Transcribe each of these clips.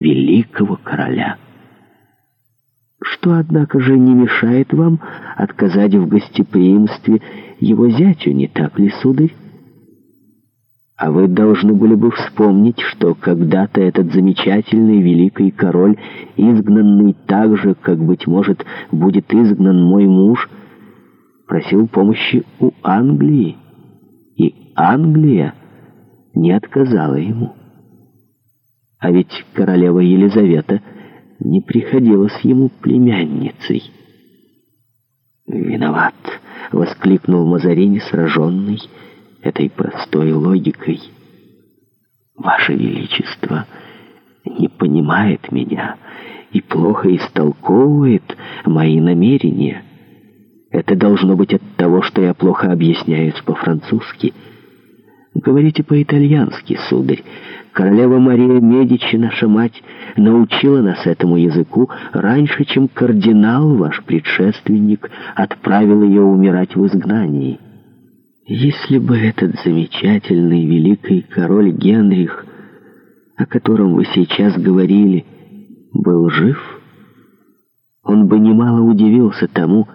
великого короля. Что, однако же, не мешает вам отказать в гостеприимстве его зятю, не так ли, сударь? А вы должны были бы вспомнить, что когда-то этот замечательный великий король, изгнанный так же, как, быть может, будет изгнан мой муж, просил помощи у Англии, и Англия не отказала ему. А ведь королева Елизавета не приходила с ему племянницей. «Виноват!» — воскликнул Мазарини, сраженный этой простой логикой. «Ваше Величество не понимает меня и плохо истолковывает мои намерения. Это должно быть от того, что я плохо объясняюсь по-французски». Говорите по-итальянски, сударь. Королева Мария Медичи, наша мать, научила нас этому языку раньше, чем кардинал, ваш предшественник, отправил ее умирать в изгнании. Если бы этот замечательный великий король Генрих, о котором вы сейчас говорили, был жив, он бы немало удивился тому,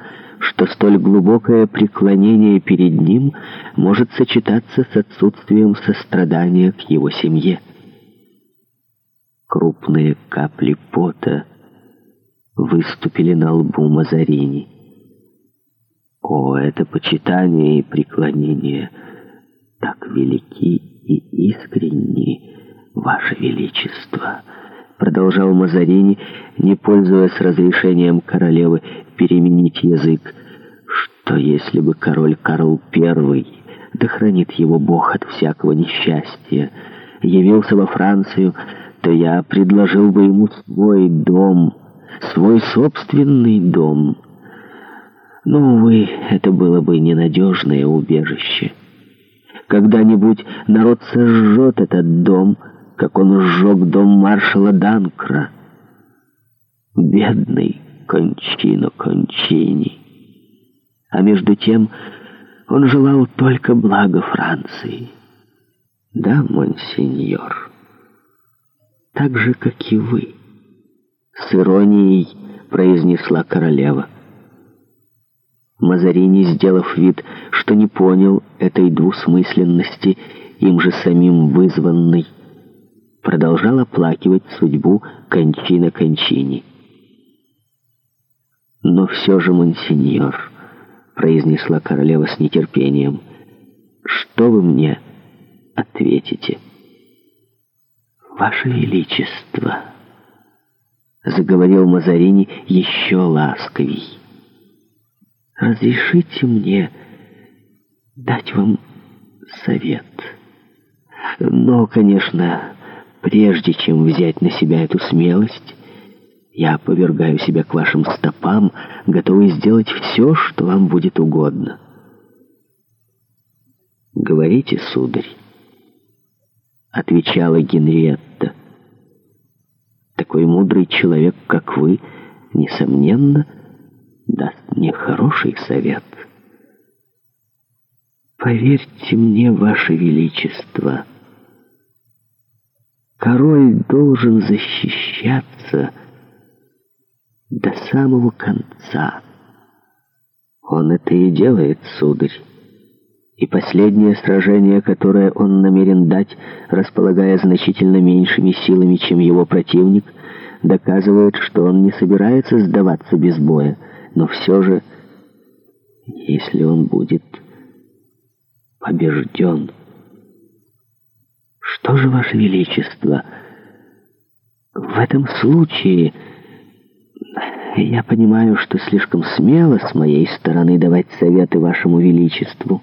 что столь глубокое преклонение перед ним может сочетаться с отсутствием сострадания к его семье. Крупные капли пота выступили на лбу Мазарини. О, это почитание и преклонение так велики и искренни, Ваше Величество! продолжал Мазарини, не пользуясь разрешением королевы переменить язык, что если бы король Карл Первый да хранит его Бог от всякого несчастья, явился во Францию, то я предложил бы ему свой дом, свой собственный дом. Но, увы, это было бы ненадежное убежище. Когда-нибудь народ сожжет этот дом — как он сжег дом маршала Данкра. Бедный кончину кончини. А между тем он желал только блага Франции. Да, монсеньор, так же, как и вы, с иронией произнесла королева. Мазарини, сделав вид, что не понял этой двусмысленности, им же самим вызванной, продолжал оплакивать судьбу Кончина Кончини. «Но все же, монсеньор», — произнесла королева с нетерпением, — «что вы мне ответите?» «Ваше Величество», — заговорил Мазарини еще ласковей, — «разрешите мне дать вам совет, но, конечно, прежде чем взять на себя эту смелость, я повергаю себя к вашим стопам, готовый сделать все, что вам будет угодно. «Говорите, сударь», — отвечала Генриетта. «Такой мудрый человек, как вы, несомненно, даст мне хороший совет». «Поверьте мне, ваше величество», — Король должен защищаться до самого конца. Он это и делает, сударь. И последнее сражение, которое он намерен дать, располагая значительно меньшими силами, чем его противник, доказывает, что он не собирается сдаваться без боя. Но все же, если он будет побежден... Что же, Ваше Величество, в этом случае я понимаю, что слишком смело с моей стороны давать советы Вашему Величеству.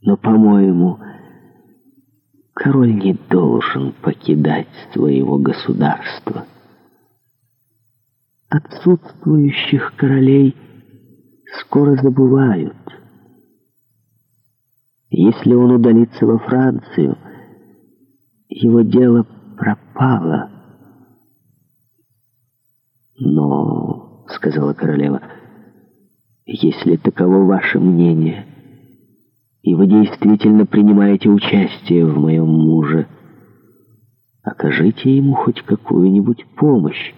Но, по-моему, король не должен покидать своего государства. Отсутствующих королей скоро забывают. Если он удалится во Францию, его дело пропало. Но, — сказала королева, — если таково ваше мнение, и вы действительно принимаете участие в моем муже, окажите ему хоть какую-нибудь помощь.